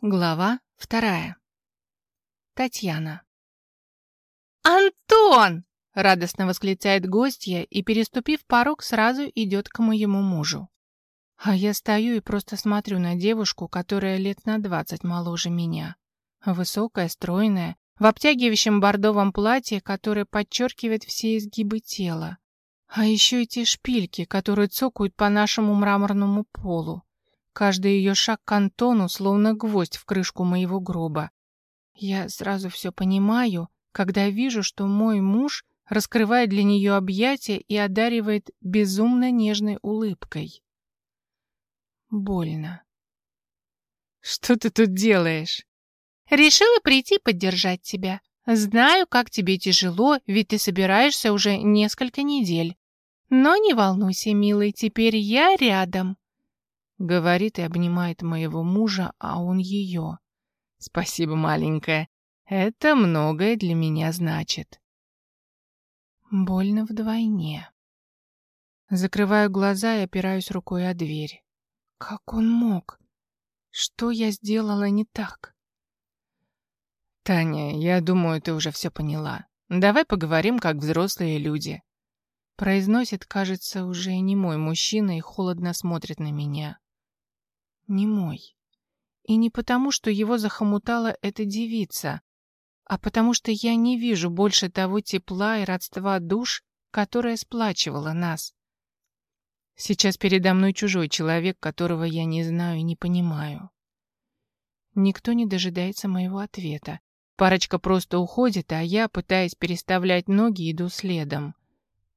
Глава вторая. Татьяна. «Антон!» — радостно восклицает гостья и, переступив порог, сразу идет к моему мужу. А я стою и просто смотрю на девушку, которая лет на двадцать моложе меня. Высокая, стройная, в обтягивающем бордовом платье, которое подчеркивает все изгибы тела. А еще эти шпильки, которые цокают по нашему мраморному полу. Каждый ее шаг к Антону словно гвоздь в крышку моего гроба. Я сразу все понимаю, когда вижу, что мой муж раскрывает для нее объятия и одаривает безумно нежной улыбкой. Больно. «Что ты тут делаешь?» «Решила прийти поддержать тебя. Знаю, как тебе тяжело, ведь ты собираешься уже несколько недель. Но не волнуйся, милый, теперь я рядом. Говорит и обнимает моего мужа, а он ее. Спасибо, маленькая. Это многое для меня значит. Больно вдвойне. Закрываю глаза и опираюсь рукой о дверь. Как он мог? Что я сделала не так? Таня, я думаю, ты уже все поняла. Давай поговорим, как взрослые люди. Произносит, кажется, уже не мой мужчина и холодно смотрит на меня не мой. И не потому, что его захомутала эта девица, а потому что я не вижу больше того тепла и родства душ, которое сплачивало нас. Сейчас передо мной чужой человек, которого я не знаю и не понимаю. Никто не дожидается моего ответа. Парочка просто уходит, а я, пытаясь переставлять ноги, иду следом.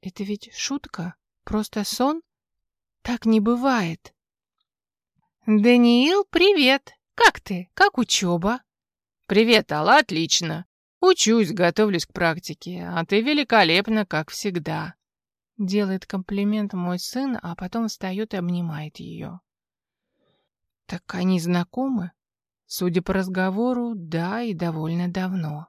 Это ведь шутка? Просто сон? Так не бывает. «Даниил, привет! Как ты? Как учеба?» «Привет, Алла, отлично. Учусь, готовлюсь к практике, а ты великолепна, как всегда». Делает комплимент мой сын, а потом встает и обнимает ее. «Так они знакомы?» Судя по разговору, да, и довольно давно.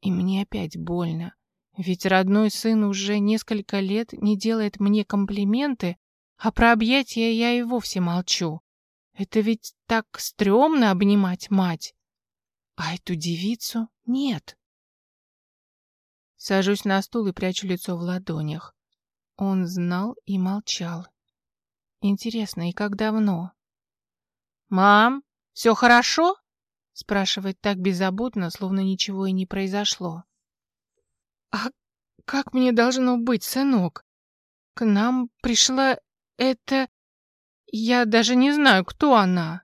И мне опять больно, ведь родной сын уже несколько лет не делает мне комплименты, а про объятия я и вовсе молчу. Это ведь так стрёмно обнимать мать. А эту девицу нет. Сажусь на стул и прячу лицо в ладонях. Он знал и молчал. Интересно, и как давно? «Мам, все хорошо?» спрашивает так беззаботно, словно ничего и не произошло. «А как мне должно быть, сынок? К нам пришла это... Я даже не знаю, кто она.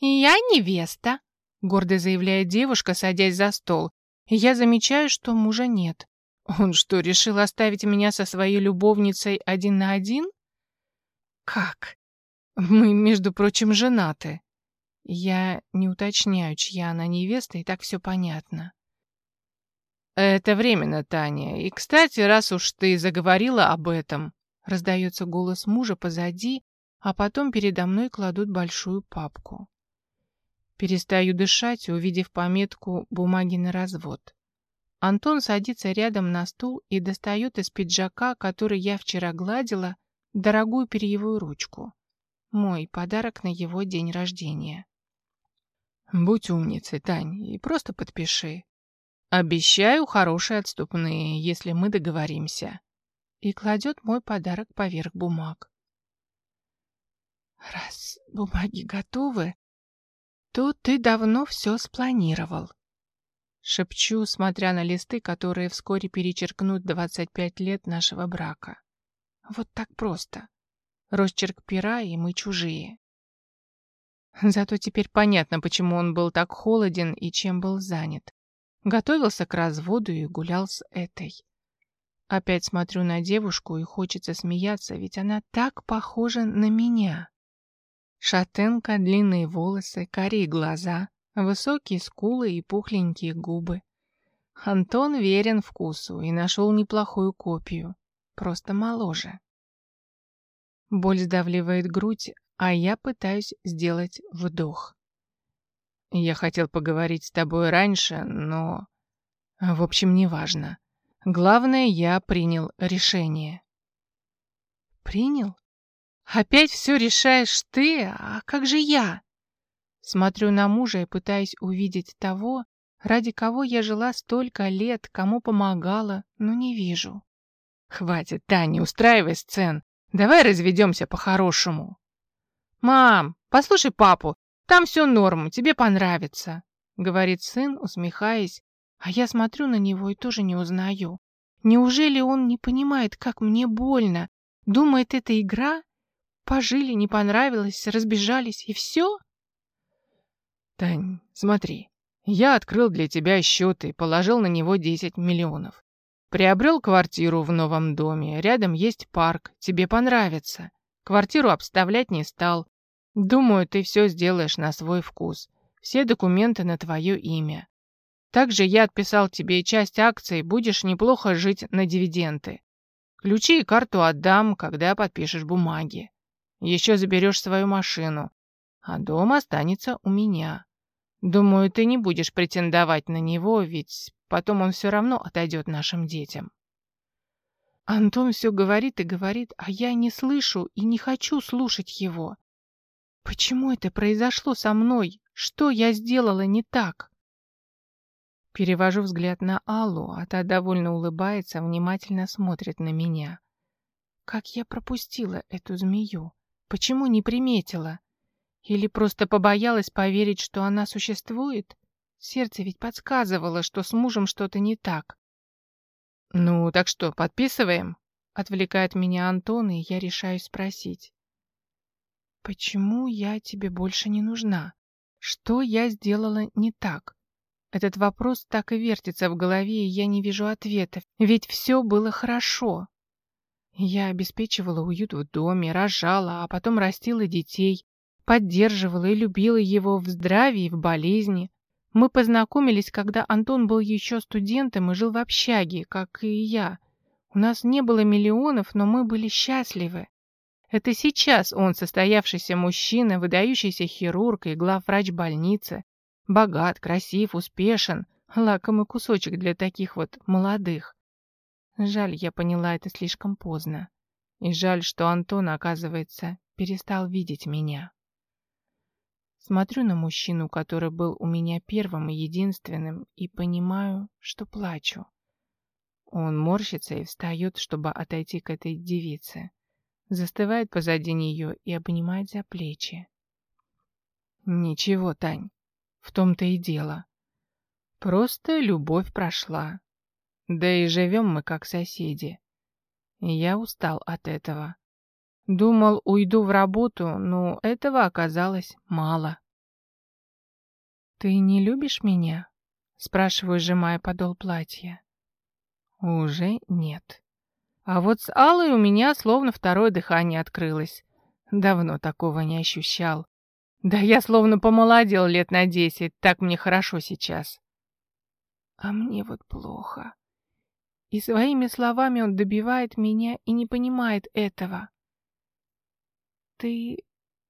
Я невеста, гордо заявляет девушка, садясь за стол. Я замечаю, что мужа нет. Он что, решил оставить меня со своей любовницей один на один? Как? Мы, между прочим, женаты. Я не уточняю, чья она невеста, и так все понятно. Это временно, Таня. И, кстати, раз уж ты заговорила об этом, Раздается голос мужа позади, а потом передо мной кладут большую папку. Перестаю дышать, увидев пометку «Бумаги на развод». Антон садится рядом на стул и достает из пиджака, который я вчера гладила, дорогую перьевую ручку. Мой подарок на его день рождения. Будь умницей, Тань, и просто подпиши. Обещаю хорошие отступные, если мы договоримся и кладет мой подарок поверх бумаг. «Раз бумаги готовы, то ты давно все спланировал», — шепчу, смотря на листы, которые вскоре перечеркнут 25 лет нашего брака. «Вот так просто. Росчерк пера, и мы чужие». Зато теперь понятно, почему он был так холоден и чем был занят. Готовился к разводу и гулял с этой. Опять смотрю на девушку и хочется смеяться, ведь она так похожа на меня. Шатенка, длинные волосы, карие глаза, высокие скулы и пухленькие губы. Антон верен вкусу и нашел неплохую копию, просто моложе. Боль сдавливает грудь, а я пытаюсь сделать вдох. Я хотел поговорить с тобой раньше, но... В общем, неважно. Главное, я принял решение. Принял? Опять все решаешь ты, а как же я? Смотрю на мужа и пытаюсь увидеть того, ради кого я жила столько лет, кому помогала, но не вижу. Хватит, Таня, устраивай сцен. Давай разведемся по-хорошему. Мам, послушай папу, там все норм, тебе понравится, говорит сын, усмехаясь, а я смотрю на него и тоже не узнаю. Неужели он не понимает, как мне больно? Думает, это игра? Пожили, не понравилось, разбежались и все? Тань, смотри, я открыл для тебя счет и положил на него 10 миллионов. Приобрел квартиру в новом доме, рядом есть парк, тебе понравится. Квартиру обставлять не стал. Думаю, ты все сделаешь на свой вкус. Все документы на твое имя. Также я отписал тебе часть акций, будешь неплохо жить на дивиденды. Ключи и карту отдам, когда подпишешь бумаги. Еще заберешь свою машину, а дом останется у меня. Думаю, ты не будешь претендовать на него, ведь потом он все равно отойдет нашим детям. Антон все говорит и говорит, а я не слышу и не хочу слушать его. Почему это произошло со мной? Что я сделала не так? Перевожу взгляд на Аллу, а та довольно улыбается, внимательно смотрит на меня. Как я пропустила эту змею? Почему не приметила? Или просто побоялась поверить, что она существует? Сердце ведь подсказывало, что с мужем что-то не так. «Ну, так что, подписываем?» Отвлекает меня Антон, и я решаюсь спросить. «Почему я тебе больше не нужна? Что я сделала не так?» Этот вопрос так и вертится в голове, и я не вижу ответов, ведь все было хорошо. Я обеспечивала уют в доме, рожала, а потом растила детей, поддерживала и любила его в здравии и в болезни. Мы познакомились, когда Антон был еще студентом и жил в общаге, как и я. У нас не было миллионов, но мы были счастливы. Это сейчас он, состоявшийся мужчина, выдающийся хирург и главврач больницы. Богат, красив, успешен. Лакомый кусочек для таких вот молодых. Жаль, я поняла это слишком поздно. И жаль, что Антон, оказывается, перестал видеть меня. Смотрю на мужчину, который был у меня первым и единственным, и понимаю, что плачу. Он морщится и встает, чтобы отойти к этой девице. Застывает позади нее и обнимает за плечи. «Ничего, Тань, в том-то и дело. Просто любовь прошла. Да и живем мы как соседи. Я устал от этого. Думал, уйду в работу, но этого оказалось мало. «Ты не любишь меня?» — спрашиваю, сжимая подол платья. «Уже нет. А вот с Аллой у меня словно второе дыхание открылось. Давно такого не ощущал. Да я словно помолодел лет на десять, так мне хорошо сейчас. А мне вот плохо. И своими словами он добивает меня и не понимает этого. Ты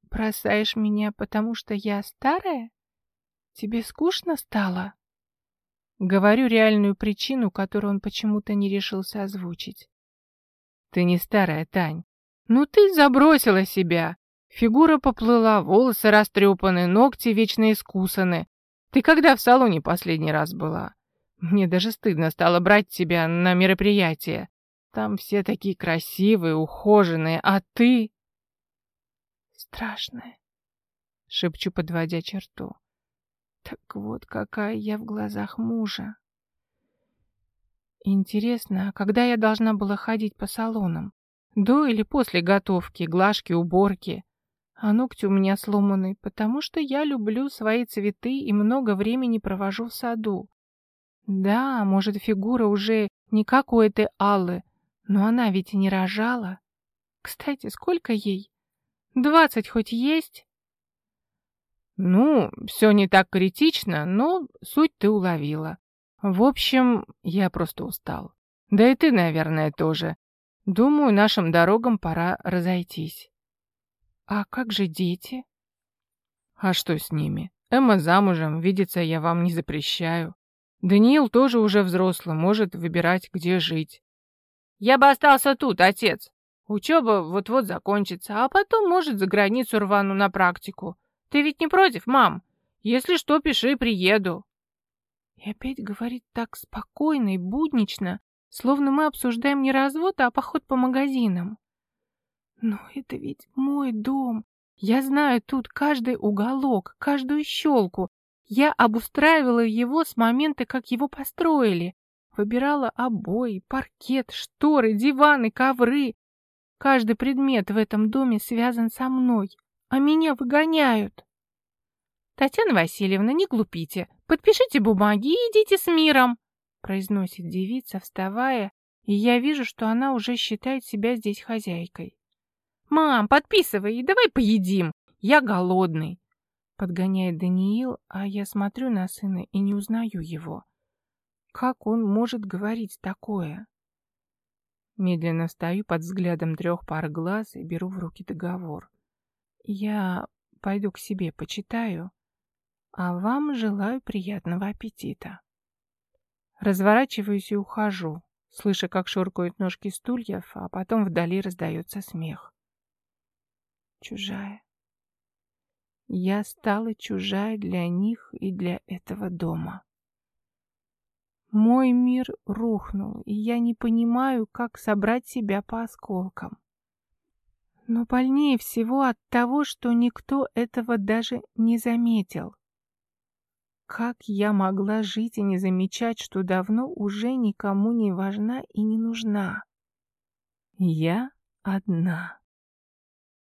бросаешь меня, потому что я старая? Тебе скучно стало? Говорю реальную причину, которую он почему-то не решился озвучить. Ты не старая, Тань. Ну ты забросила себя. Фигура поплыла, волосы растрепаны, ногти вечно искусаны. Ты когда в салоне последний раз была? Мне даже стыдно стало брать тебя на мероприятие. Там все такие красивые, ухоженные, а ты страшная, шепчу, подводя черту. Так вот, какая я в глазах мужа. Интересно, а когда я должна была ходить по салонам? До или после готовки, глажки, уборки? А ногти у меня сломаны, потому что я люблю свои цветы и много времени провожу в саду. Да, может, фигура уже не как у этой Аллы, но она ведь и не рожала. Кстати, сколько ей? Двадцать хоть есть? Ну, все не так критично, но суть ты уловила. В общем, я просто устал. Да и ты, наверное, тоже. Думаю, нашим дорогам пора разойтись. А как же дети? А что с ними? Эмма замужем, видеться я вам не запрещаю. Даниил тоже уже взрослый, может выбирать, где жить. Я бы остался тут, отец. Учеба вот-вот закончится, а потом, может, за границу рвану на практику. Ты ведь не против, мам? Если что, пиши, приеду. И опять говорит так спокойно и буднично, словно мы обсуждаем не развод, а поход по магазинам. Но это ведь мой дом. Я знаю тут каждый уголок, каждую щелку. Я обустраивала его с момента, как его построили. Выбирала обои, паркет, шторы, диваны, ковры. Каждый предмет в этом доме связан со мной, а меня выгоняют. Татьяна Васильевна, не глупите. Подпишите бумаги и идите с миром, произносит девица, вставая, и я вижу, что она уже считает себя здесь хозяйкой. Мам, подписывай и давай поедим. Я голодный. Подгоняет Даниил, а я смотрю на сына и не узнаю его. Как он может говорить такое? Медленно встаю под взглядом трех пар глаз и беру в руки договор. Я пойду к себе почитаю, а вам желаю приятного аппетита. Разворачиваюсь и ухожу, слыша, как шуркают ножки стульев, а потом вдали раздается смех. Чужая. Я стала чужая для них и для этого дома. Мой мир рухнул, и я не понимаю, как собрать себя по осколкам. Но больнее всего от того, что никто этого даже не заметил. Как я могла жить и не замечать, что давно уже никому не важна и не нужна? Я одна.